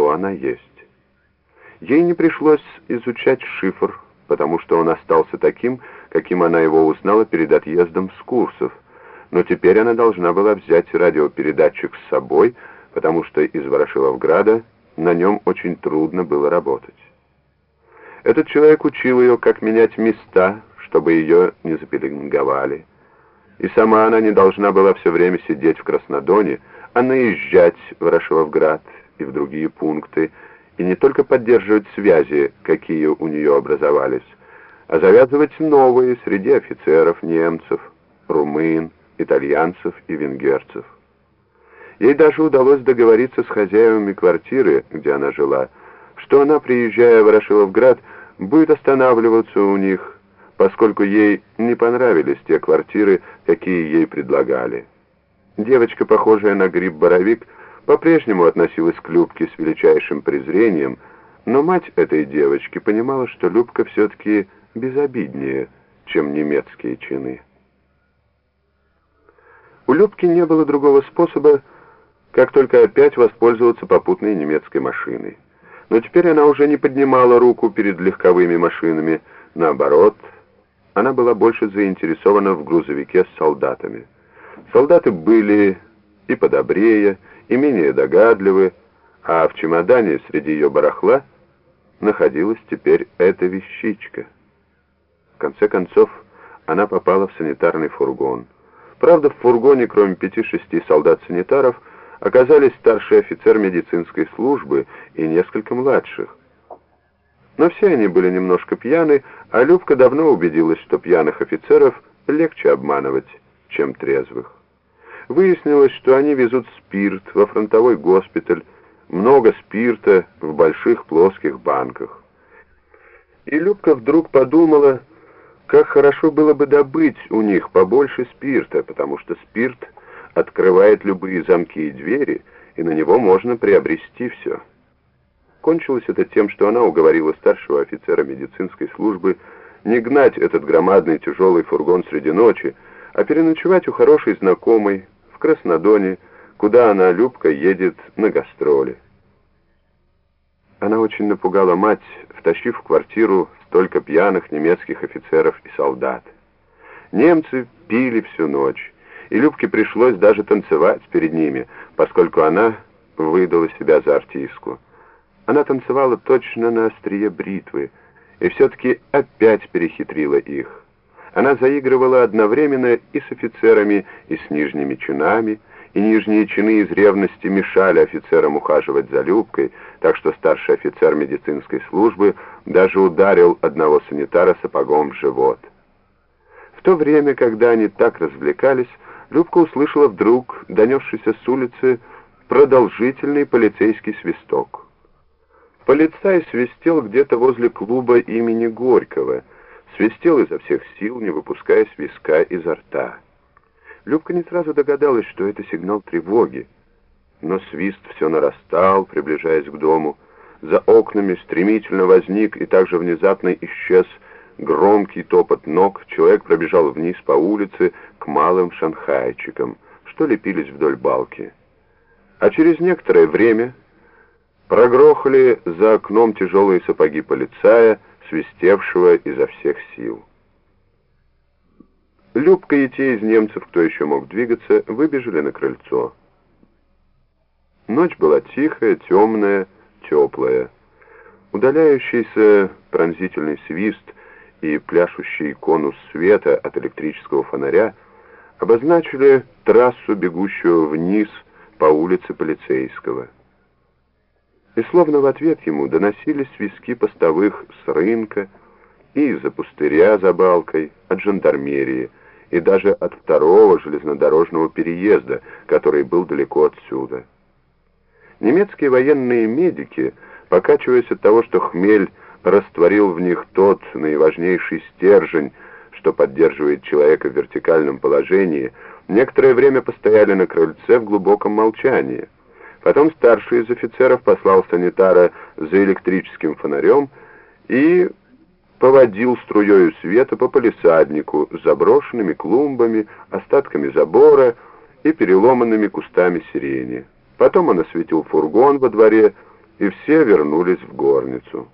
кто она есть. Ей не пришлось изучать шифр, потому что он остался таким, каким она его узнала перед отъездом с курсов, но теперь она должна была взять радиопередатчик с собой, потому что из Ворошиловграда на нем очень трудно было работать. Этот человек учил ее, как менять места, чтобы ее не запеленговали. И сама она не должна была все время сидеть в Краснодоне, а наезжать в Ворошиловград и в другие пункты, и не только поддерживать связи, какие у нее образовались, а завязывать новые среди офицеров, немцев, румын, итальянцев и венгерцев. Ей даже удалось договориться с хозяевами квартиры, где она жила, что она, приезжая в Ворошиловград, будет останавливаться у них, поскольку ей не понравились те квартиры, какие ей предлагали. Девочка, похожая на гриб-боровик, по-прежнему относилась к Любке с величайшим презрением, но мать этой девочки понимала, что Любка все-таки безобиднее, чем немецкие чины. У Любки не было другого способа, как только опять воспользоваться попутной немецкой машиной. Но теперь она уже не поднимала руку перед легковыми машинами, наоборот, она была больше заинтересована в грузовике с солдатами. Солдаты были и подобрее, и менее догадливы, а в чемодане среди ее барахла находилась теперь эта вещичка. В конце концов, она попала в санитарный фургон. Правда, в фургоне, кроме пяти-шести солдат-санитаров, оказались старший офицер медицинской службы и несколько младших. Но все они были немножко пьяны, а Любка давно убедилась, что пьяных офицеров легче обманывать, чем трезвых. Выяснилось, что они везут спирт во фронтовой госпиталь, много спирта в больших плоских банках. И Любка вдруг подумала, как хорошо было бы добыть у них побольше спирта, потому что спирт открывает любые замки и двери, и на него можно приобрести все. Кончилось это тем, что она уговорила старшего офицера медицинской службы не гнать этот громадный тяжелый фургон среди ночи, а переночевать у хорошей знакомой Краснодоне, куда она, Любка, едет на гастроли. Она очень напугала мать, втащив в квартиру столько пьяных немецких офицеров и солдат. Немцы пили всю ночь, и Любке пришлось даже танцевать перед ними, поскольку она выдала себя за артистку. Она танцевала точно на острие бритвы, и все-таки опять перехитрила их. Она заигрывала одновременно и с офицерами, и с нижними чинами, и нижние чины из ревности мешали офицерам ухаживать за Любкой, так что старший офицер медицинской службы даже ударил одного санитара сапогом в живот. В то время, когда они так развлекались, Любка услышала вдруг, донесшийся с улицы, продолжительный полицейский свисток. Полицай свистел где-то возле клуба имени Горького, свистел изо всех сил, не выпуская свистка изо рта. Любка не сразу догадалась, что это сигнал тревоги. Но свист все нарастал, приближаясь к дому. За окнами стремительно возник и также внезапно исчез громкий топот ног. Человек пробежал вниз по улице к малым шанхайчикам, что лепились вдоль балки. А через некоторое время прогрохали за окном тяжелые сапоги полицая, свистевшего изо всех сил. Любка и те из немцев, кто еще мог двигаться, выбежали на крыльцо. Ночь была тихая, темная, теплая. Удаляющийся пронзительный свист и пляшущий конус света от электрического фонаря обозначили трассу, бегущую вниз по улице полицейского. И словно в ответ ему доносились свистки постовых с рынка и из-за пустыря за балкой, от жандармерии, и даже от второго железнодорожного переезда, который был далеко отсюда. Немецкие военные медики, покачиваясь от того, что хмель растворил в них тот наиважнейший стержень, что поддерживает человека в вертикальном положении, некоторое время постояли на крыльце в глубоком молчании. Потом старший из офицеров послал санитара за электрическим фонарем и поводил струею света по полисаднику с заброшенными клумбами, остатками забора и переломанными кустами сирени. Потом он осветил фургон во дворе и все вернулись в горницу.